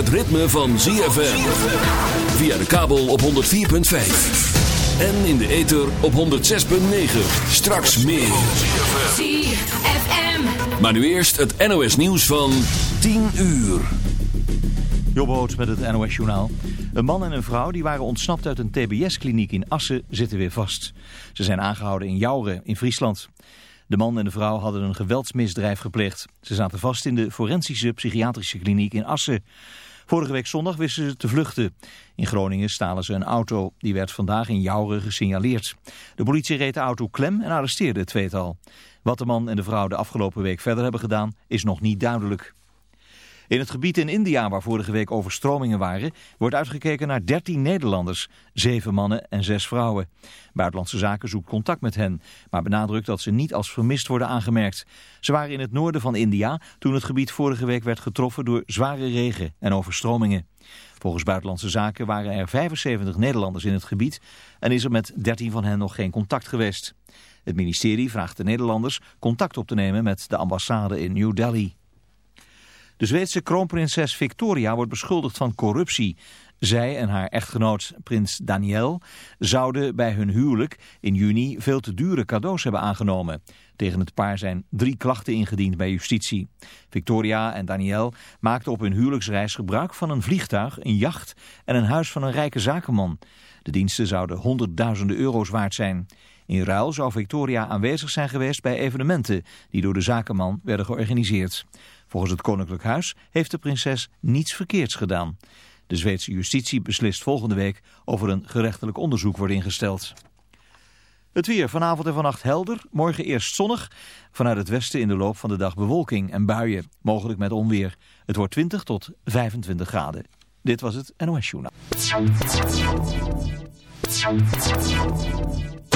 Het ritme van ZFM. Via de kabel op 104.5. En in de ether op 106.9. Straks meer. ZFM. Maar nu eerst het NOS nieuws van 10 uur. Jobboot met het NOS Journaal. Een man en een vrouw die waren ontsnapt uit een tbs-kliniek in Assen zitten weer vast. Ze zijn aangehouden in Jouren in Friesland. De man en de vrouw hadden een geweldsmisdrijf gepleegd. Ze zaten vast in de forensische psychiatrische kliniek in Assen. Vorige week zondag wisten ze te vluchten. In Groningen stalen ze een auto. Die werd vandaag in Jouren gesignaleerd. De politie reed de auto klem en arresteerde het tweetal. Wat de man en de vrouw de afgelopen week verder hebben gedaan is nog niet duidelijk. In het gebied in India waar vorige week overstromingen waren, wordt uitgekeken naar 13 Nederlanders, 7 mannen en 6 vrouwen. Buitenlandse Zaken zoekt contact met hen, maar benadrukt dat ze niet als vermist worden aangemerkt. Ze waren in het noorden van India toen het gebied vorige week werd getroffen door zware regen en overstromingen. Volgens Buitenlandse Zaken waren er 75 Nederlanders in het gebied en is er met 13 van hen nog geen contact geweest. Het ministerie vraagt de Nederlanders contact op te nemen met de ambassade in New Delhi. De Zweedse kroonprinses Victoria wordt beschuldigd van corruptie. Zij en haar echtgenoot prins Daniel zouden bij hun huwelijk in juni veel te dure cadeaus hebben aangenomen. Tegen het paar zijn drie klachten ingediend bij justitie. Victoria en Daniel maakten op hun huwelijksreis gebruik van een vliegtuig, een jacht en een huis van een rijke zakenman. De diensten zouden honderdduizenden euro's waard zijn. In ruil zou Victoria aanwezig zijn geweest bij evenementen die door de zakenman werden georganiseerd. Volgens het Koninklijk Huis heeft de prinses niets verkeerds gedaan. De Zweedse justitie beslist volgende week of er een gerechtelijk onderzoek wordt ingesteld. Het weer vanavond en vannacht helder, morgen eerst zonnig. Vanuit het westen in de loop van de dag bewolking en buien, mogelijk met onweer. Het wordt 20 tot 25 graden. Dit was het NOS Journaal.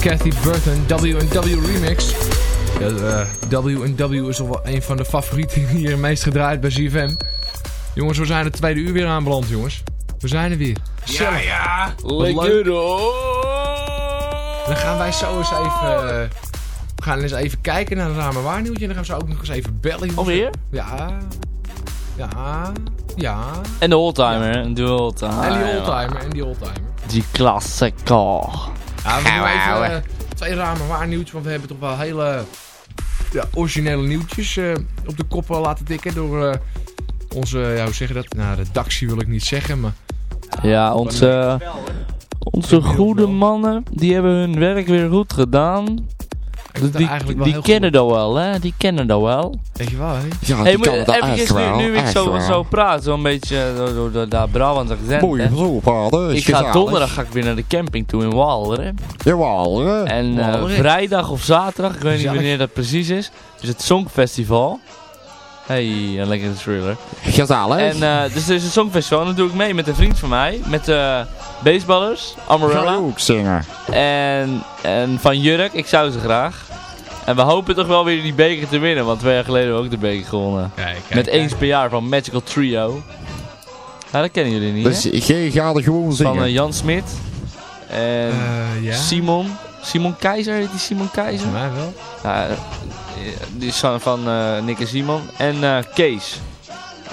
Kathy Burton W&W remix. Ja, W&W is toch wel een van de favorieten die hier het meest gedraaid bij CFM. Jongens, we zijn het tweede uur weer aanbeland, jongens. We zijn er weer. Ja, ja. Lekker hoor. Dan gaan wij zo eens even... Uh, we gaan eens even kijken naar het ramen waarnieuwtje. En dan gaan we zo ook nog eens even bellen. Jongens. Alweer? Ja. Ja. Ja. En de oldtimer. En de oldtimer. En die oldtimer. En die oldtimer. Die klassiker. Ja, we doen even uh, twee ramen waarnieuwtjes. Want we hebben toch wel hele ja, originele nieuwtjes uh, op de kop laten tikken door... Uh, onze, ja, hoe zeg je dat? Nou, redactie wil ik niet zeggen, maar... Ja, onze, onze goede mannen, die hebben hun werk weer goed gedaan. Die, die kennen dat wel, hè? Die kennen dat wel. Weet je wel, hè? Ja, hey, die het echt nu, wel. nu ik echt zo, wel. zo praat, zo'n beetje door, door dat Brabants accent, hè. zo praten. is Ik ga donderdag ga ik weer naar de camping toe in Waalre. Jawel, hè? En eh, vrijdag of zaterdag, ik weet niet wanneer dat precies is, is het Songfestival. Hey, een lekkere thriller. Gezellig. En eh, dus er is een Songfestival en dan doe ik mee met een vriend van mij, met eh baseballers, Amarella ook zingen? en, en Van Jurk. Ik zou ze graag. En we hopen toch wel weer die beker te winnen, want twee jaar geleden hebben we ook de beker gewonnen. Kijk, kijk, met kijk. eens per jaar van Magical Trio. Ja, dat kennen jullie niet, Dus hè? je gaat er gewoon Van zingen. eh, Jan Smit en Eh, ja. Simon. Simon Keizer, heet die Simon Keizer? Mij wel. Ja, eh, die is van, van eh, Nick en Simon. En eh, Kees.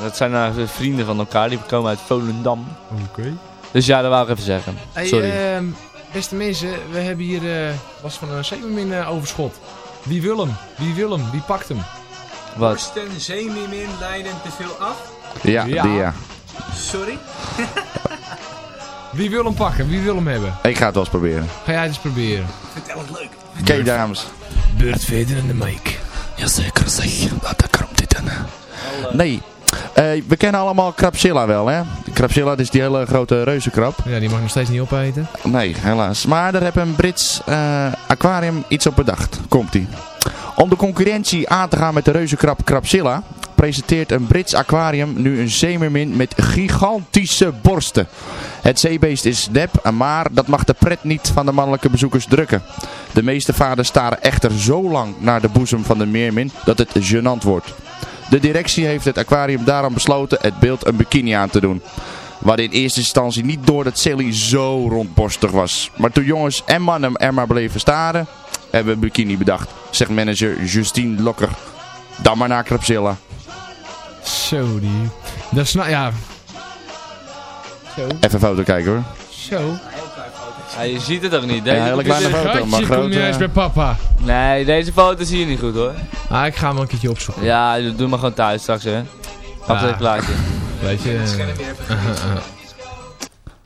Dat zijn vrienden van elkaar, die komen uit Volendam. Oké. Dus ja, dat wou ik even zeggen. Hey, Sorry. ehm, beste mensen, we hebben hier eh was van een zeemermin eh, overschot. Wie wil hem? Wie wil hem? Wie pakt hem? Wat? Borsten, zeemermin, leiden te veel af. Ja, Ja. die ja. Sorry. Wie wil hem pakken? Wie wil hem hebben? Ik ga het wel eens proberen. Ga jij het eens proberen. Vertel het leuk. Oké, dames. Beurt verder in de mic. Jazeker zeg. Dat komt dit dan. Nee. Eh, we kennen allemaal Krapsilla wel, hè? Krapsilla dat is die hele grote reuzenkrab. Ja, die mag nog steeds niet opeten. Nee, helaas. Maar daar heeft een Brits eh, aquarium iets op bedacht. Komt-ie. Om de concurrentie aan te gaan met de reuzenkrab Krapsilla... presenteert een Brits aquarium nu een zeemermin met gigantische borsten. Het zeebeest is nep, maar dat mag de pret niet van de mannelijke bezoekers drukken. De meeste vaders staren echter zo lang naar de boezem van de meermin dat het gênant wordt. De directie heeft het aquarium daarom besloten het beeld een bikini aan te doen. Hadden in eerste instantie niet door dat Sally zo rondborstig was. Maar toen jongens en mannen er maar bleven staren, hebben we een bikini bedacht. Zegt manager Justine Lokker. Dan maar naar Krapsilla. Zo, die... Dat is nou, ja... Zo, Even een foto kijken hoor. zo. Ja, je ziet het toch niet? Een Deze hele kleine foto, maar Schatje, kom groot. je eens bij papa. Nee, deze foto zie je niet goed hoor. Ah, ik ga hem wel een keertje opzoeken. Ja, doe maar gewoon thuis straks hè. Ja. even plaatje. Weet je... Scherm weer even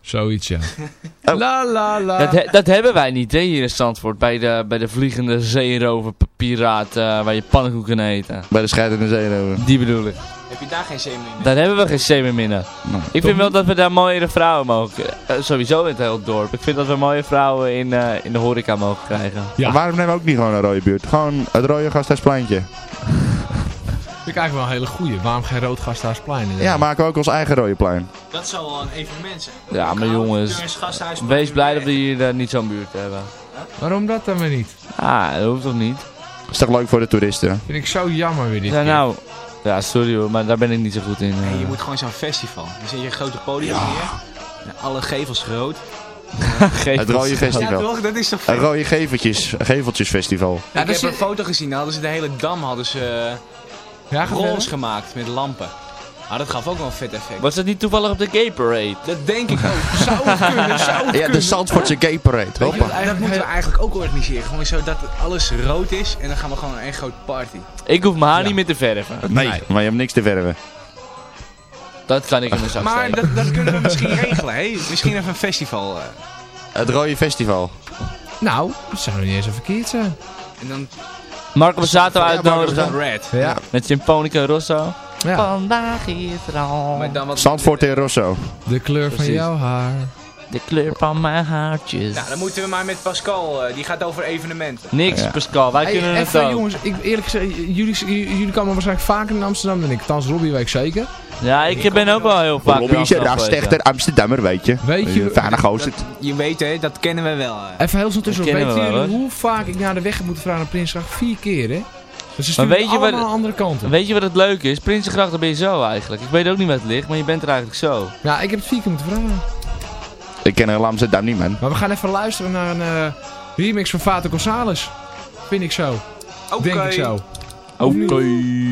Zoiets, ja. Oh. La la la. Dat, he- dat hebben wij niet hè, hier in Zandvoort. Bij de, bij de vliegende zeerover piraat eh, waar je pannenkoeken eten. Bij de scheidende zeerover. Die bedoel ik. Heb je daar geen zeemermin? Daar hebben we geen zeemerminnen. Nou, Ik vind wel dat we daar mooiere vrouwen mogen... eh, sowieso in het hele dorp. Ik vind dat we mooie vrouwen in, eh, in de horeca mogen krijgen. Ja. Waarom nemen we ook niet gewoon een rode buurt? Gewoon het rode gasthuispleintje. Vind ik eigenlijk wel een hele goeie. Waarom geen rood gasthuisplein? Ja, maken we ook ons eigen rode plein. Dat zal wel een evenement zijn. Ja, maar jongens, Wees blij dat we hier niet zo'n buurt hebben. Waarom dat dan weer niet? Ah, dat hoeft toch niet? Is toch leuk voor de toeristen? Vind ik zo jammer weer dit Ja, keer. nou... Ja, sorry hoor, maar daar ben ik niet zo goed in. Nee, eh. je moet gewoon zo'n festival. Dan zet je een grote podium neer. Ja, Alle gevels rood. Geef Het rode festival. Ja toch? Dat is toch Een vet? rode geveltjes, geveltjesfestival. Ja, ik heb een foto gezien. Daar hadden ze de hele dam hadden ze, eh, Ja, verder. gemaakt met lampen. Ah, dat gaf ook wel een vet effect. Was dat niet toevallig op de Gay Parade? Dat denk ik ook. Zou het kunnen, zou het Ja, de. Zandvoortse Gay Parade. Weet je dat moeten we eigenlijk ook organiseren. Gewoon zo dat alles rood is en dan gaan we gewoon een grote party. Ik hoef mijn haar Ja. niet meer te verven. Nee, maar je hebt niks te verven. Dat kan ik in mijn zak Maar dat, dat kunnen we misschien regelen. Hè? Misschien even een festival. eh. Het rode festival. Nou, dat zou nog niet eens zo verkeerd zijn. en dan Marco Bazzato Ja, uitnodigen. Marco red. Ja. Met Symphonica Rosso. ja. Vandaag is er al. Zandvoort en Rosso. De kleur van jouw haar. De kleur van mijn haartjes. Nou, dan moeten we maar met Pascal. eh, die gaat over evenementen. Niks, Ja. Pascal. Wij Hey, kunnen het even ook. jongens, ik, eerlijk gezegd, jullie, jullie komen waarschijnlijk vaker in Amsterdam dan ik. Thans Robbie weet ik zeker. Ja, ik ben ook wel heel vaak Robbie is een rastechter Amsterdammer, weet je. Weet je... Fijne gozer. Je weet hè, dat kennen we wel. Even heel snel tussen. Dat Weet kennen we jullie hoe vaak ik naar de weg heb moeten vragen naar Prinsgracht? Vier keer, hè? Dus ze Maar weet je wat- andere kanten. Weet je wat het leuke is? Prinsengracht, daar ben je zo eigenlijk. Ik weet ook niet waar het ligt, maar je bent er eigenlijk zo. Ja, ik heb het vier keer moeten vragen. Ik ken heel Amsterdam niet, man. Maar we gaan even luisteren naar een eh, remix van Vater Gonzales. Vind ik zo. Denk ik zo. Oké.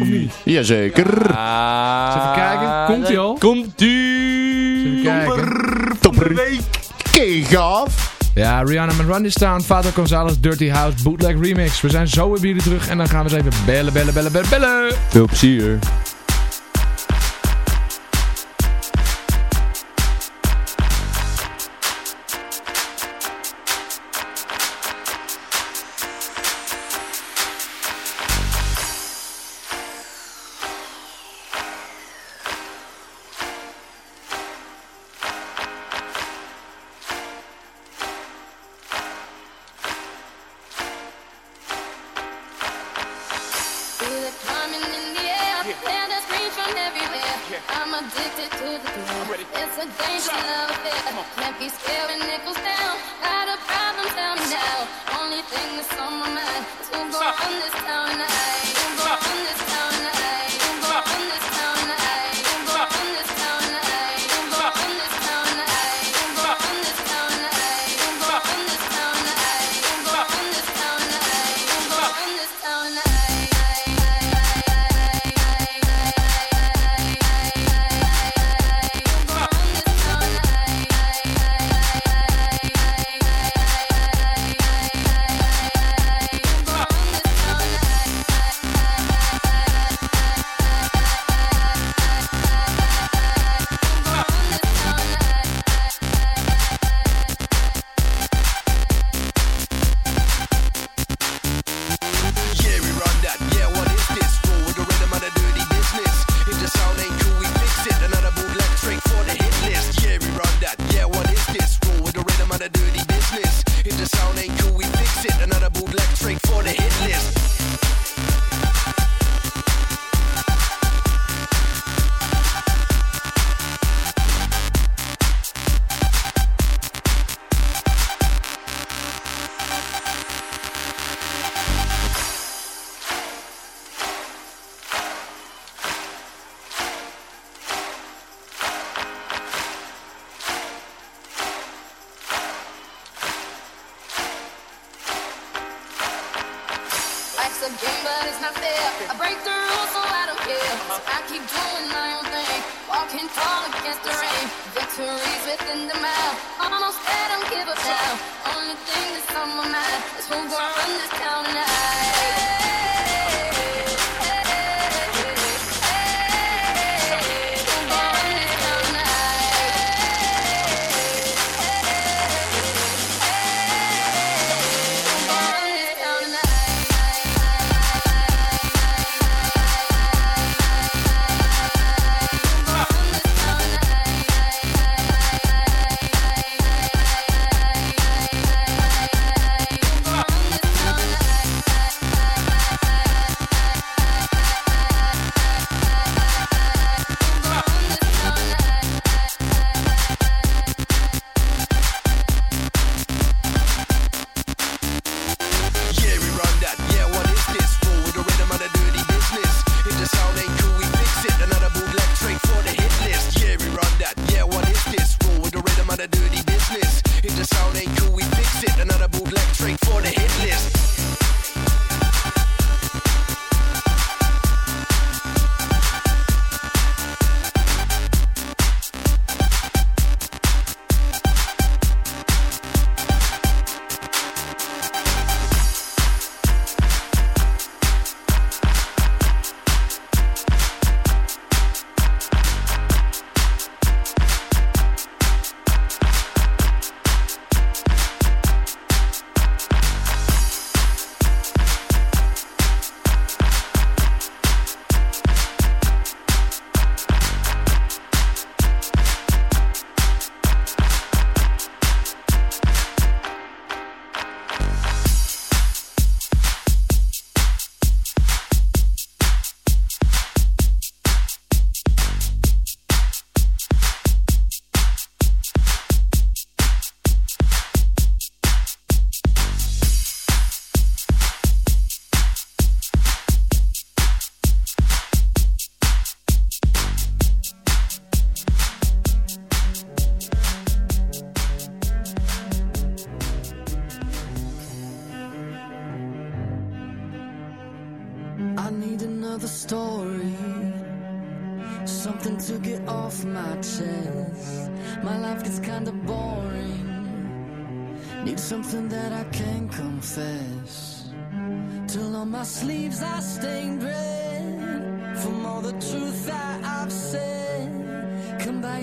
Of niet? Jazeker. Ah, even kijken. Komt-ie al? Komt-ie! Even kijken. Topper. Kijk af. Ja, Rihanna met Run This Town, Vater Gonzales, Dirty House, Bootleg Remix. We zijn zo weer bij jullie terug en dan gaan we eens even bellen, bellen, bellen, bellen, bellen. Veel plezier.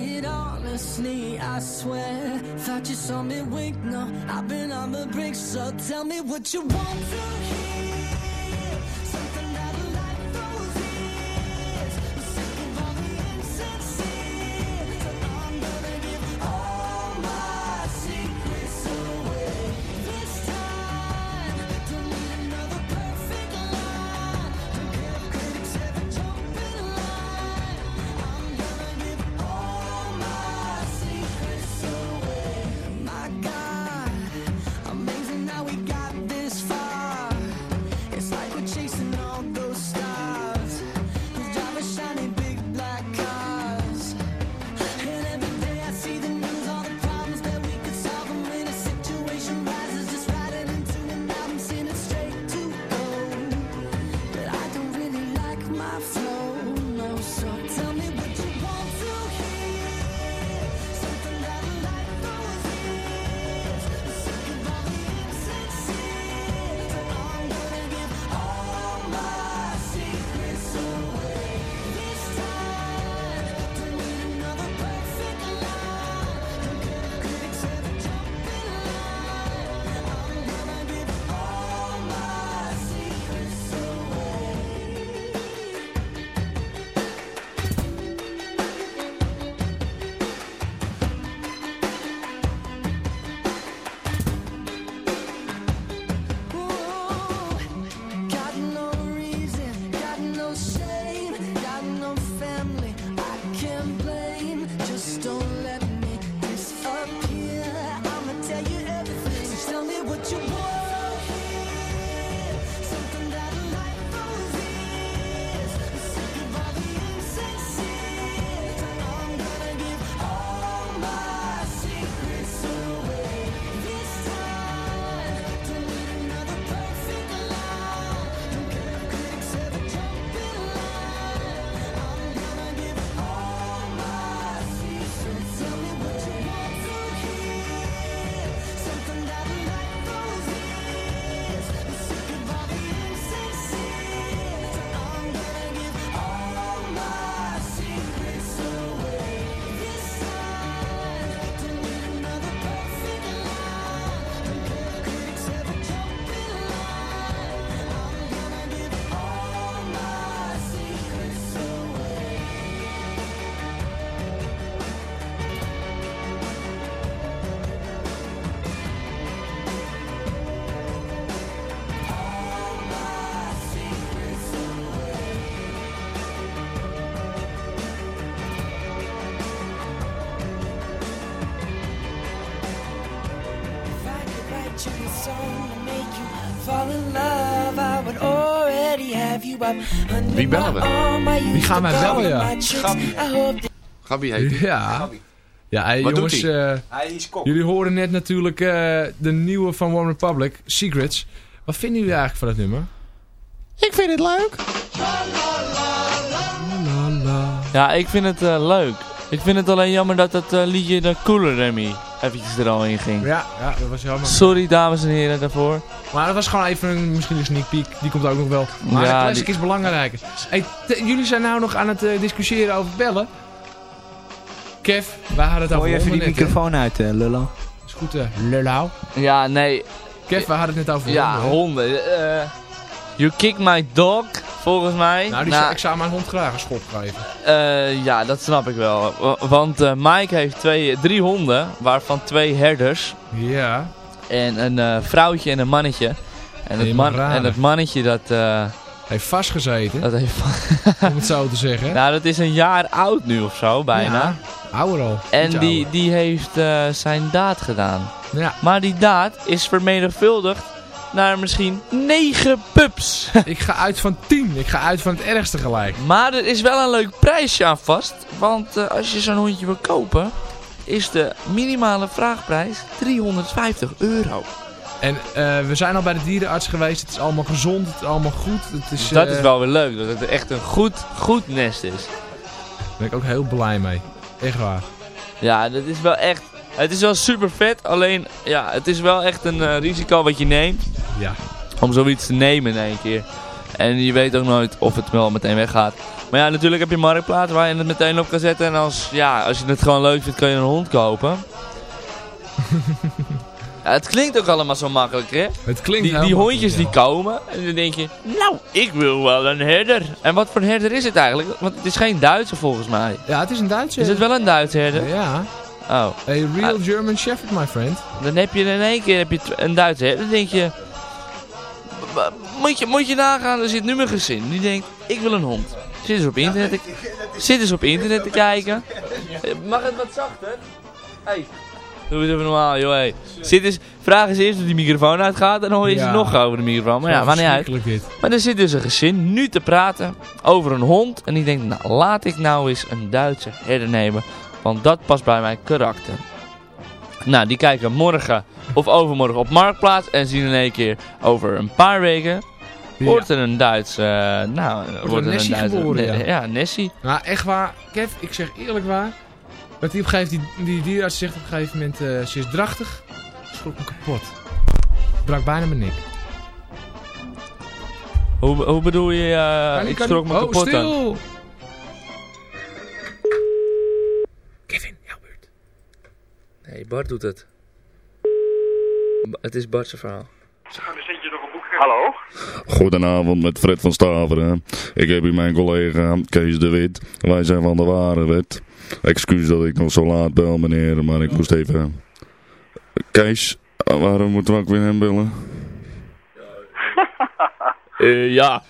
It honestly, I swear. Thought you saw me wink, no, I've been on the brink, so tell me what you want to hear. Wie bellen we? Wie gaan wij bellen, ja? my tricks. I hope that Gabi heet die. Ja. Ja, hey, Wat jongens. doet hij? eh, Hij is kok. jullie horen net natuurlijk eh, de nieuwe van One Republic, Secrets. Wat vinden jullie eigenlijk van dat nummer? Ik vind het leuk. Ja, ik vind het eh, leuk. Ik vind het alleen jammer dat dat liedje de Cooler Remy eventjes er al in ging. Ja, ja dat was jammer. Sorry dames en heren daarvoor. Maar dat was gewoon even een, misschien een sneak peek. Die komt ook nog wel. Maar Ja, de classic die- is belangrijker. Hey, jullie zijn nou nog aan het eh, discussiëren over bellen. Kev, wij hadden het over Gooi even die hè? microfoon uit, eh, Lullo. Is goed, eh lullau. Ja, nee. Kev, wij hadden het net over Ja, honden. hè? honden. eh you kick my dog, volgens mij. Nou, die Nou, zou- ik zou mijn hond graag een schop geven. eh, ja, dat snap ik wel. Wa- Want eh, Mike heeft twee, drie honden, waarvan twee herders. Ja. En een eh, vrouwtje en een mannetje. En het, man, en het mannetje dat, Heeft vastgezeten, dat heeft... om het zo te zeggen. nou, dat is een jaar oud nu of zo, bijna. Ja, ouder al. En die, die heeft zijn daad gedaan. Ja, Maar die daad is vermenigvuldigd naar misschien 9 pups. ik ga uit van 10. Ik ga uit van het ergste gelijk. maar er is wel een leuk prijsje aan vast. Want eh, als je zo'n hondje wil kopen, is de minimale vraagprijs 350 euro. En uh, we zijn al bij de dierenarts geweest. Het is allemaal gezond, het is allemaal goed. Het is, dat uh, is wel weer leuk, dat het echt een goed, goed nest is. Daar ben ik ook heel blij mee. Echt waar. Ja, dat is wel echt... Het is wel super vet, alleen ja, het is wel echt een uh, risico wat je neemt. Ja. Om zoiets te nemen in één keer. En je weet ook nooit of het wel meteen weggaat. Maar ja, natuurlijk heb je marktplaats waar je het meteen op kan zetten. En als, ja, als je het gewoon leuk vindt, kan je een hond kopen. ja, het klinkt ook allemaal zo makkelijk, hè? Het klinkt Die, die hondjes die komen en dan denk je, nou, ik wil wel een herder. En wat voor herder is het eigenlijk? Want het is geen Duitse volgens mij. Ja, het is een Duitse Is het wel een Duitse herder? Ja. Oh. A real uh, German Shepherd, my friend. Dan heb je in één keer heb je een Duitse herder. Dan denk je, moet je, moet je nagaan, er zit nu mijn gezin. Die denkt, ik wil een hond. Zit eens op internet te, zit eens op internet te kijken. Mag het wat zachter? Hey. Doe eens even normaal, joh. Hey. Zit eens, vraag eens eerst of die microfoon uitgaat en dan hoor je ja. ze nog over de microfoon. Maar ja, maar niet uit. Dit. Maar er zit dus een gezin nu te praten over een hond. En die denkt, nou laat ik nou eens een Duitse herder nemen. Want dat past bij mijn karakter. Nou, die kijken morgen of overmorgen op Marktplaats en zien in één keer over een paar weken wordt er een Duits, uh, nou, wordt, wordt er een, een Duits, geboren, ja. ja, Nessie. Nou, echt waar, Kev, ik zeg eerlijk waar, dat die op een gegeven die, die zegt op een gegeven moment, uh, ze is drachtig, schrok me kapot. Brak bijna mijn nek. Hoe, hoe bedoel je, uh, ik schrok me oh, kapot stil. dan? Nee, Bart doet het. Het is Bart's verhaal. Hallo? Goedenavond met Fred van Staveren. Ik heb hier mijn collega Kees de Wit. Wij zijn van de Ware Wet. Excuus dat ik nog zo laat bel meneer, maar ik moest even... Kees, waarom moeten we ook weer hem bellen? uh, ja,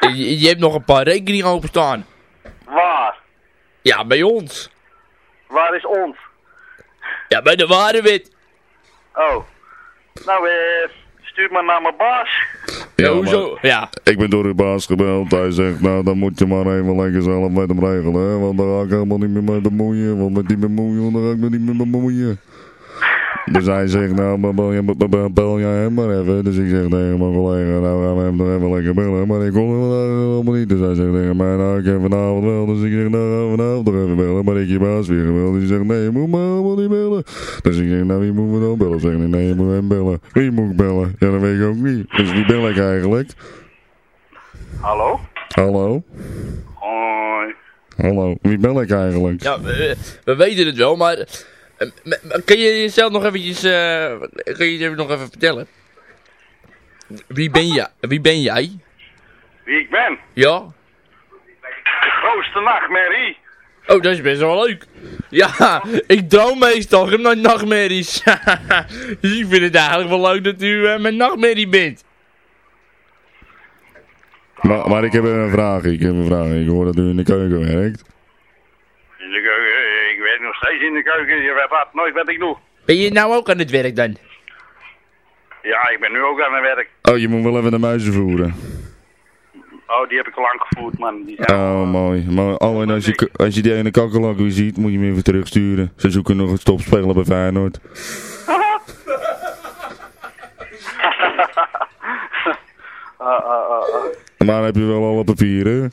je, je hebt nog een paar rekeningen openstaan. Waar? Ja, bij ons. Waar is ons? Ja, bij de Ware Wet. Oh. Nou, eh, stuur maar naar mijn baas. Ja, ja hoezo? Ja. Ik ben door uw baas gebeld. Hij zegt, nou, dan moet je maar even lekker zelf met hem regelen. Hè? Want daar ga ik helemaal niet meer mee bemoeien. Want met die bemoeien, daar ga ik me niet meer bemoeien. Dus hij zegt, nou, maar bel, je, bel jij hem maar even. Dus ik zeg tegen mijn collega, nou gaan we hem nog even lekker bellen. Maar ik kon hem helemaal niet. Dus hij zegt tegen mij, nou ik heb vanavond wel. Dus ik zeg, nou gaan we vanavond nog even bellen. Maar ik je baas weer gebeld. Dus hij zegt, nee je moet me helemaal niet bellen. Dus ik zeg, nou wie moeten we dan bellen? Zeg ik, nee je moet hem bellen. Wie moet ik bellen? Ja dat weet ik ook niet. Dus wie bel ik eigenlijk? Hallo? Hallo? Hoi. Hallo, wie bel ik eigenlijk? Ja, we, we weten het wel, maar... Kun je jezelf nog eventjes, uh, kun je je nog even vertellen? Wie ben, jij? Wie ben jij? Wie ik ben? Ja. De grootste nachtmerrie. Oh, dat is best wel leuk. Ja, ik droom meestal, ik heb nooit nachtmerries. dus ik vind het eigenlijk wel leuk dat u uh, mijn nachtmerrie bent. Maar, maar ik heb een vraag, ik heb een vraag. Ik hoor dat u in de keuken werkt. Steeds in de keuken. Je weet nooit wat ik doe. Ben je nou ook aan het werk dan? Ja, ik ben nu ook aan het werk. Oh, je moet wel even de muizen voeren. Oh, die heb ik al lang gevoerd, man. Die zijn oh, mooi. Maar, oh, en als je, als je die ene kakkelak weer ziet, moet je hem even terugsturen. Ze zoeken nog een stopspeler bij Feyenoord. uh, uh, uh, maar heb je wel alle papieren?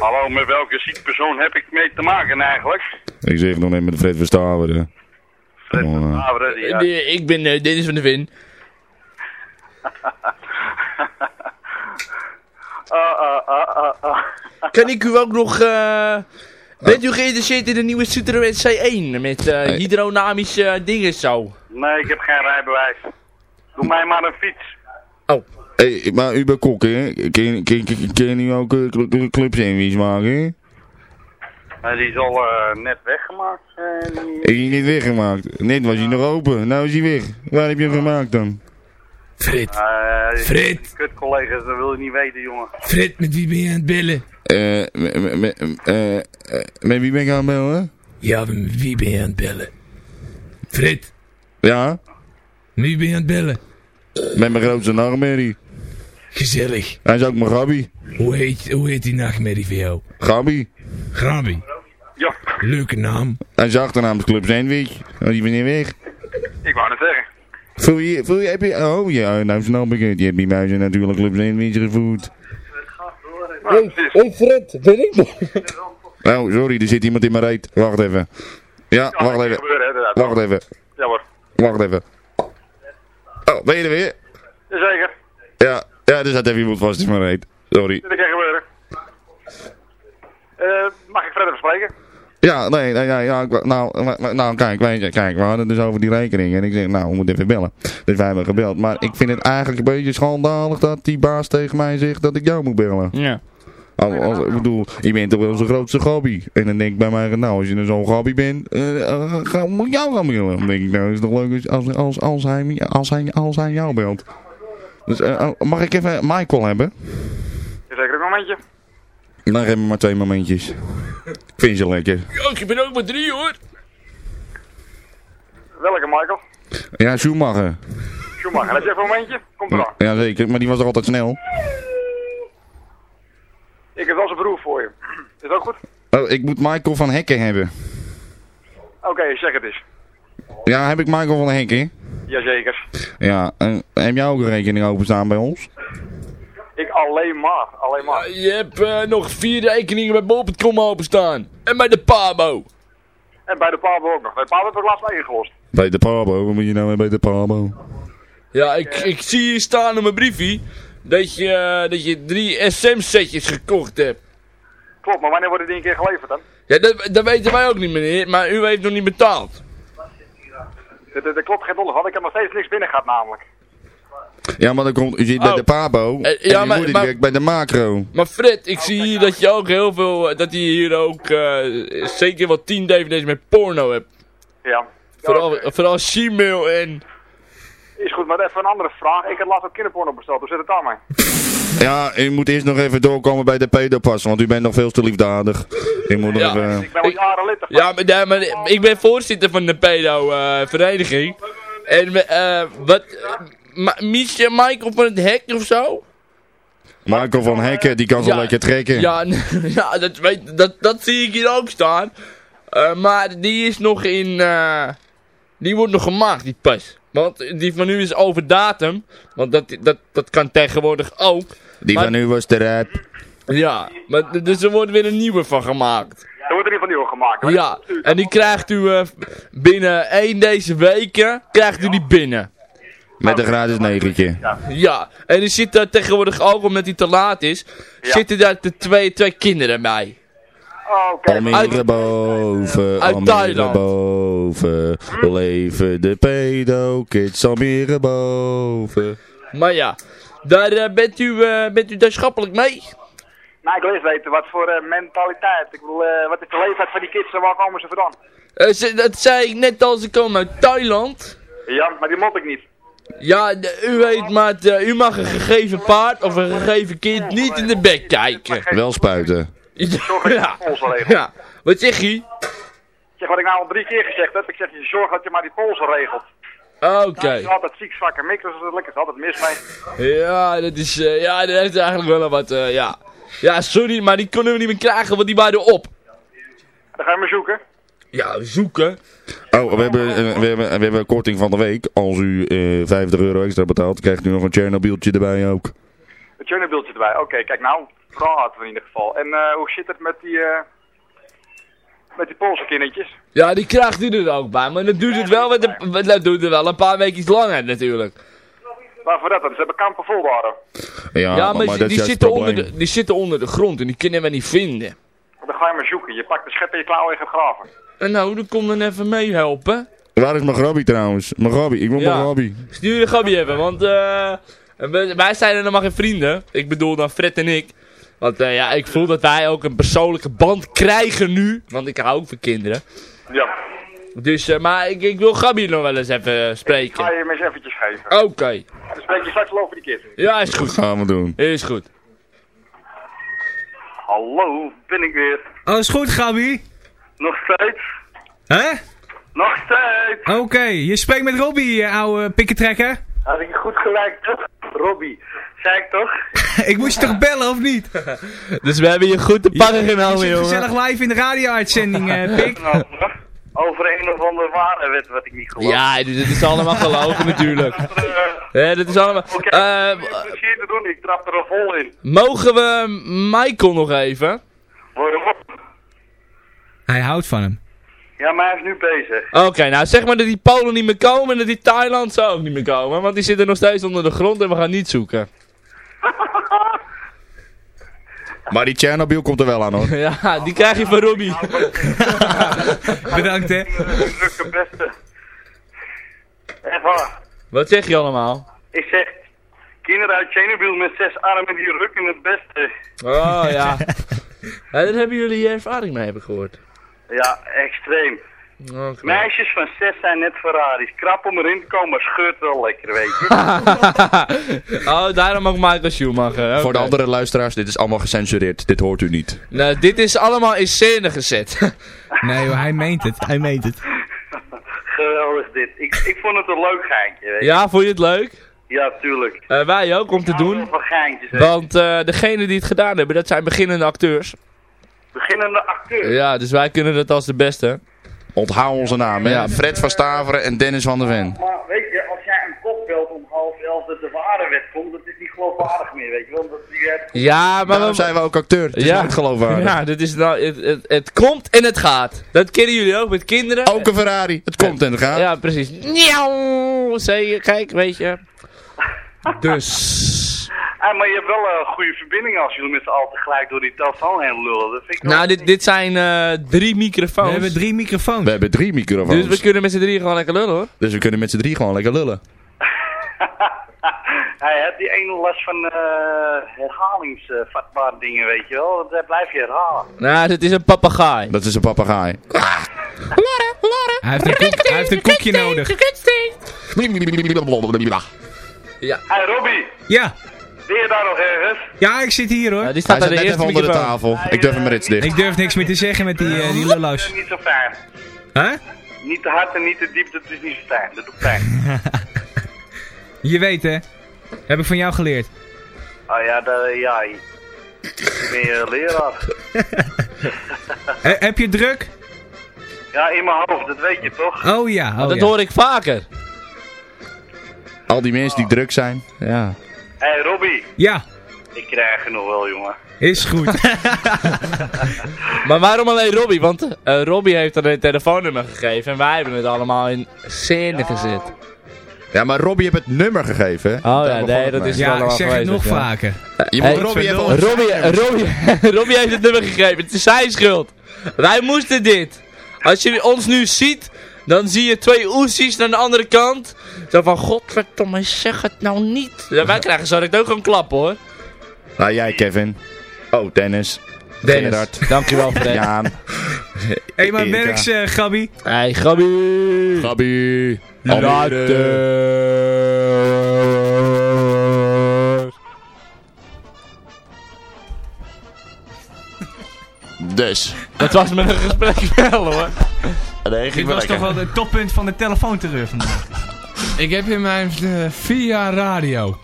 Hallo, met welke zieke persoon heb ik mee te maken eigenlijk? Ik zeg nog net met Fred Verstaveren. Fred Verstaveren, ja. Nee, ik ben uh, Dennis van de Vin. Kan ik u ook nog... Uh, bent u geïnteresseerd in de nieuwe Citroën C1 met uh, hydrodynamische dingen zo? Nee, ik heb geen rijbewijs. Doe mij maar een fiets. Oh. Hey, maar u bent kok, hè? Kun, kun, kun, kun je nu ook uh, clubsandwich maken? Uh, die is al uh, net weggemaakt. Uh, Ik is niet weggemaakt. Net was hij nog open. Nou is hij weg. Waar heb je hem gemaakt dan? Frit. Uh, Frit. Kut collega's, dat wil je niet weten, jongen. Frit, met wie ben je aan het bellen? Eh, met, met, uh, met wie ben ik aan het bellen? Ja, met wie ben je aan het bellen? Frit. Ja? Met wie ben je aan het bellen? Met mijn grootste nachtmerrie. Gezellig. Hij is ook mijn Gabi. Hoe heet, hoe heet die nachtmerrie voor jou? Gabi. Gabi. Ja. Leuke naam. Hij is achternaam is Club Sandwich. Oh, die ben niet weg. Ik wou het zeggen. Voel je, voel je, heb je, oh ja, nou snap ik het. Je hebt die muizen natuurlijk club sandwich gevoerd. Nou, precies. Hey Fred, ben ik nog? Oh, sorry, er zit iemand in mijn reet. Wacht even. Ja, wacht even. gebeuren. Wacht even. Ja hoor, Wacht even. Oh, ben je er weer? jazeker. Ja, ja, er zat even iemand vast in mijn reet. Sorry. Dit kan gebeuren. Eh, mag ik verder spreken? Ja, nee, nee, nee ja, ik wou- nou, maar- maar- nou, kijk, weet je, kijk, we hadden het dus over die rekening. En ik zeg, nou, we moeten even bellen. Dus wij hebben gebeld. Maar ik vind het eigenlijk een beetje schandalig dat die baas tegen mij zegt dat ik jou moet bellen. Ja. Als, als- ik bedoel, je bent toch wel zijn grootste hobby. En dan denk ik bij mij, nou, als je een zo'n hobby bent, eh, eh, ga, moet jou gaan bellen. Dan denk ik, nou, is het toch leuk als, als, als, als, hij, als, hij, als hij jou belt. Dus eh, oh, mag ik even Michael hebben? Jazeker een momentje. Dan geef me maar twee momentjes. Ik vind ze lekker. Ja, ik ben ook maar drie hoor. Welke Michael? Ja, Schumacher. Schumacher, heb je even een momentje? Komt eraan. Ja, zeker. Maar die was er altijd snel. Ik heb wel zijn broer voor je. Is dat ook goed? Oh, ik moet Michael van Hekken hebben. Oké, zeg het eens. Ja, heb ik Michael van Hekken? Jazeker. Ja, en heb jij ook een rekening openstaan bij ons? Ik alleen maar, alleen maar. Je hebt eh, nog vier rekeningen bij bol.com openstaan. En bij de Pabo. En bij de Pabo ook nog. Bij de Pabo heb ik laatst ingelost. Bij de Pabo, wat moet je nou weer bij de Pabo? Ja, ik, ik zie hier staan op mijn briefje dat je, eh, dat je drie SM-setjes gekocht hebt. Klopt, maar wanneer worden die een keer geleverd dan? Ja, dat, dat weten wij ook niet meneer, maar u heeft nog niet betaald. Dat, dat, dat klopt geen donder van. Ik heb nog steeds niks binnen gehad namelijk. Ja, maar dan komt, u zit bij Oh. de Pabo Eh, en ja, je maar- moeder maar- bij de Macro. Maar Fred, ik zie hier dat je ook heel veel, eh, dat je hier ook eh, zeker wel 10 dvd's met porno hebt. Ja. Vooral, vooral Gmail en... Is goed, maar even een andere vraag. Ik heb laatst ook kinderporno besteld. Hoe zit het daarmee? Ja, u moet eerst nog even doorkomen bij de pedopas, want u bent nog veel te liefdadig. Ik moet nog Ja. even... Ik ben al Ik- jaren lid. Ja, maar, ja, maar ik ben voorzitter van de pedo-vereniging. en eh, wat... Je Michael van het Hek of zo? Michael van Hekken, die kan zo Ja, lekker trekken. Ja, ja dat, weet, dat, dat zie ik hier ook staan. Eh, maar die is nog in... eh, die wordt nog gemaakt, die pas. Want die van nu is over datum. Want dat, dat, dat kan tegenwoordig ook. Die Maar- van u was te rap. Ja, maar, dus er wordt weer een nieuwe van gemaakt. Er wordt er in van nieuw gemaakt. Ja, en die krijgt u eh, binnen één deze weken, krijgt u die binnen. Met een gratis negentje. Ja, en er zit daar tegenwoordig ook, omdat hij te laat is, zitten daar de twee, twee kinderen bij. Oh, Oké, Almere Uit- boven, uit Almere Thailand. boven. Leven de pedo-kids, Almere boven. Maar ja, daar eh, bent, u, eh, bent u daar schappelijk mee? nou, ik wil eens weten, wat voor eh, mentaliteit. Ik bedoel, eh, wat is de leeftijd van die kids en waar komen ze vandaan? Eh, ze- dat zei ik net al, ze komen uit Thailand. Ja, maar die mot ik niet. Ja, de- u weet maar, u mag een gegeven paard of een gegeven kind niet in de bek kijken. Wel spuiten. Ja, Polsen regelt. ja. Wat zeg je? Zeg wat ik nou al drie keer gezegd heb. Ik zeg, je zorg dat je maar die polsen regelt. Oké. Het is altijd ziek, zwakke mixers, dat is altijd mis mee. Ja, dat is, eh, ja, dat heeft eigenlijk wel wat, eh, ja. Ja, sorry, maar die kunnen we niet meer krijgen, want die waren op. Dan ga je maar zoeken. Ja, zoeken. Oh, we hebben, eh, we, hebben, we hebben een korting van de week. Als u eh 50 euro extra betaalt, krijgt u nog een Chernobyltje erbij ook. Het Chernobyl-beeldje erbij. Oké, kijk nou, praten we in ieder geval. En eh, hoe zit het met die, eh met die Poolse kindertjes? Ja, die krijgt u er ook bij, maar dan duurt het wel, met een, dat duurt het wel een paar weken langer natuurlijk. Waarvoor dat dan? Ze hebben kampen vol waren. Ja, Ja, maar, dat die, juist zitten onder de, die zitten onder de grond en die kunnen we niet vinden. Dan ga je maar zoeken. Je pakt de schep in je klauw en je gaat graven. En nou, dan kom dan even meehelpen. Waar is mijn grabby trouwens? Mijn grabby, ik wil Ja. mijn grabby. Stuur je Gabi even, want eh, wij zijn helemaal geen vrienden. Ik bedoel dan Fred en ik. Want eh, ja, ik voel dat wij ook een persoonlijke band krijgen nu. Want ik hou ook van kinderen. Ja. Dus, eh, maar ik, ik wil Gabi nog wel eens even eh, Ik ga spreken. je hem eens eventjes geven. Oké. Dan spreek je straks wel over die kids. Ja, is goed. Gaan we doen. Is goed. Hallo, ben ik weer. Alles goed, Gabi? Nog steeds? Hè? Nog steeds! Oké, je spreekt met Robbie, ouwe pikkentrekker. Had ik goed gelijk, toch? Robbie, zei ik toch? ik moest je toch bellen, of niet? Dus we hebben je goed te pakken Je genomen, zit jongen. gezellig live in de radio-uitzending, eh, Pik. Nou, Over een of andere warenwet wat ik niet geloof. Ja, dit dit is allemaal gelogen natuurlijk. Ja, dit is allemaal... Oké, Eh, te doen, ik trap er vol in. mogen we Michael nog even? Waarom? Hij houdt van hem. Ja, maar hij is nu bezig. Oké, nou zeg maar dat die Polen niet meer komen en dat die Thailand zou ook niet meer komen. Want die zitten nog steeds onder de grond en we gaan niet zoeken. Maar die Chernobyl komt er wel aan hoor. Ja, die krijg je van Robbie. Bedankt hè. Drukke beste. Waar. Wat zeg je allemaal? Ik zeg, kinderen uit Chernobyl met zes armen die rukken het beste. Oh ja. ja daar hebben jullie ervaring mee, heb ik gehoord. Ja, extreem. Meisjes van zes zijn net Ferraris. Krap om erin te komen, maar scheurt wel lekker, weet je. oh, daarom ook Michael Schumacher. Voor de andere luisteraars, dit is allemaal gecensureerd. Dit hoort u niet. Nou, dit is allemaal in scène gezet. Nee joh, hij meent het. Hij meent het. Geweldig dit. Ik, ik vond het een leuk geintje, weet je. ja, vond je het leuk? Ja, tuurlijk. Eh, wij ook om te doen. Van geintjes. Want eh degene die het gedaan hebben, dat zijn beginnende acteurs. Beginnende acteur. Ja, dus wij kunnen het als de beste. Onthoud onze namen. Ja. Ja. Fred van Staveren en Dennis van der Ven. Maar weet je, als jij een kop belt om half elf dat de ware wet komt, dat is niet geloofwaardig meer, weet je wel. Dat, die hebt... Ja, maar Daarom zijn we ook acteur. Het is ja. nooit geloofwaardig. Ja, dit is nou, het, het, het komt en het gaat. Dat kennen jullie ook met kinderen. Ook een Ferrari. Het komt en het gaat. Ja, precies. Nieuw, kijk, weet je. Dus. Ah, maar je hebt wel een goede verbinding als jullie met z'n allen tegelijk door die telefoon heen lullen. Dat vind ik. Nou, dit, dit zijn eh, drie microfoons. We hebben drie microfoons. We hebben drie microfoons. Dus we kunnen met z'n drieën gewoon lekker lullen hoor. Dus we kunnen met z'n drie gewoon lekker lullen. Hij heeft die ene last van eh herhalingsvatbare dingen, weet je wel. Dat blijf je herhalen. Nou, dit is een papegaai. Dat is een papegaai. Hij heeft een, koek, hij heeft een koekje nodig. Ja. Hey Robbie, Ja. ben je daar nog ergens? Ja, ik zit hier hoor. Ja, die Hij staat aan zit de net eerste even onder de tafel. Ik durf hem rits dicht. Ik durf niks meer te zeggen met die, eh, die. Dat is niet zo fijn. Huh? Niet te hard en niet te diep, dat is niet zo fijn. Dat doet pijn. Je weet hè. Heb ik van jou geleerd. Oh ja, dat, ja. Ik ben je leraar. Eh, heb je druk? Ja, in mijn hoofd, dat weet je toch? Oh ja. Oh, dat ja. hoor ik vaker. Al die mensen die druk zijn. Ja. Hey Robbie, Ja, ik krijg er nog wel, jongen. is goed. Maar waarom alleen Robbie? Want eh Robbie heeft er een telefoonnummer gegeven en wij hebben het allemaal in scène gezet. Ja, maar Robbie heeft het nummer gegeven. hè? Oh Daar ja, nee, dat mee. is ja, allemaal ik zeg het nog ja. vaker. Je moet Hey, Robbie even Robbie, Robbie, Robbie heeft het nummer gegeven. Het is zijn schuld. Wij moesten dit. Als je ons nu ziet, dan zie je twee oesies aan de andere kant. Zo van, godverdomme, zeg het nou niet. Ja, wij krijgen zo direct ook een klap hoor. Nou, jij Kevin. Oh, Dennis. Dennis, Gerard. dankjewel Fred. Jaan. Hé, hey, maar Erika. werks, eh Gabby. Hey, Gabi. Gabi. Later. Dus. Dat was met een gesprek wel hoor. Nee, Dit was toch wel de toppunt van de telefoonterreur vandaag. Ik heb in mijn eh, vier jaar radio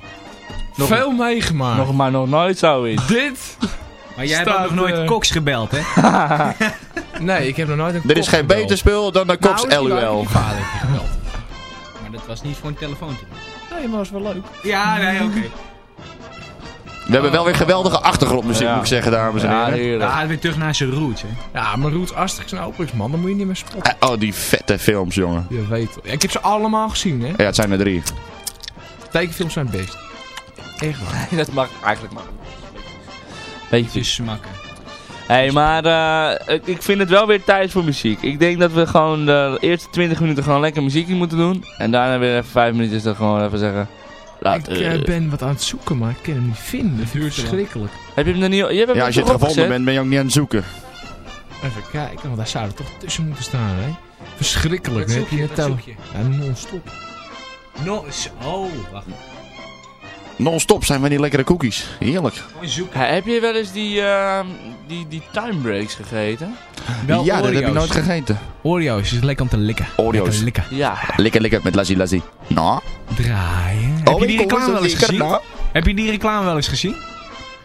veel meegemaakt. Nog maar nog nooit zoiets. Dit? Maar jij hebt ook nog nooit eh, Cox gebeld, hè? Nee, ik heb nog nooit een Er is geen gebeld. beter spul dan de Cox Nou, ik LUL. die vader gebeld. Maar dat was niet voor een telefoonterreur. Nee, maar was wel leuk. Ja, nee, oké. We hebben wel weer geweldige achtergrondmuziek, Ja. moet ik zeggen, dames en Ja, heren. Hij weer terug naar zijn roots, hè? Ja, maar Roet Asterix en Obelix, man, dan moet je niet meer spotten. Eh, Oh, die vette films, jongen. Je weet wel. Ja, ik heb ze allemaal gezien, hè. Ja, het zijn er drie. Tekenfilms zijn best. Echt waar. Dat mag eigenlijk maar. Beetje Beetje smakken. Hé, hey, maar eh, ik- vind het wel weer tijd voor muziek. Ik denk dat we gewoon de eerste 20 minuten gewoon lekker muziek moeten doen. En daarna weer even 5 minuutjes dan gewoon even zeggen. Laat, Ik eh, ben wat aan het zoeken, maar ik kan hem niet vinden. Is verschrikkelijk. Heb je hem er niet... Je hebt hem Ja, als je het gevonden bent, ben je ook niet aan het zoeken. Even kijken, want daar zou er toch tussen moeten staan, hè. Verschrikkelijk. Wat Dan zoek heb je het Wat tele- zoek je? Ja, non-stop. No, oh, wacht. Non-stop zijn van die lekkere cookies. Heerlijk. Ja, heb je wel eens die, ehm, die, die time breaks gegeten? Wel ja, dat heb ik nooit gegeten. Oreo's is lekker om te likken. Oreo's. Lekker likken. Ja. Lekker, lekker met lassie lassie. Nou. Draaien. Oh, heb je die reclame wel eens gezien? nou. Heb je die reclame wel eens gezien?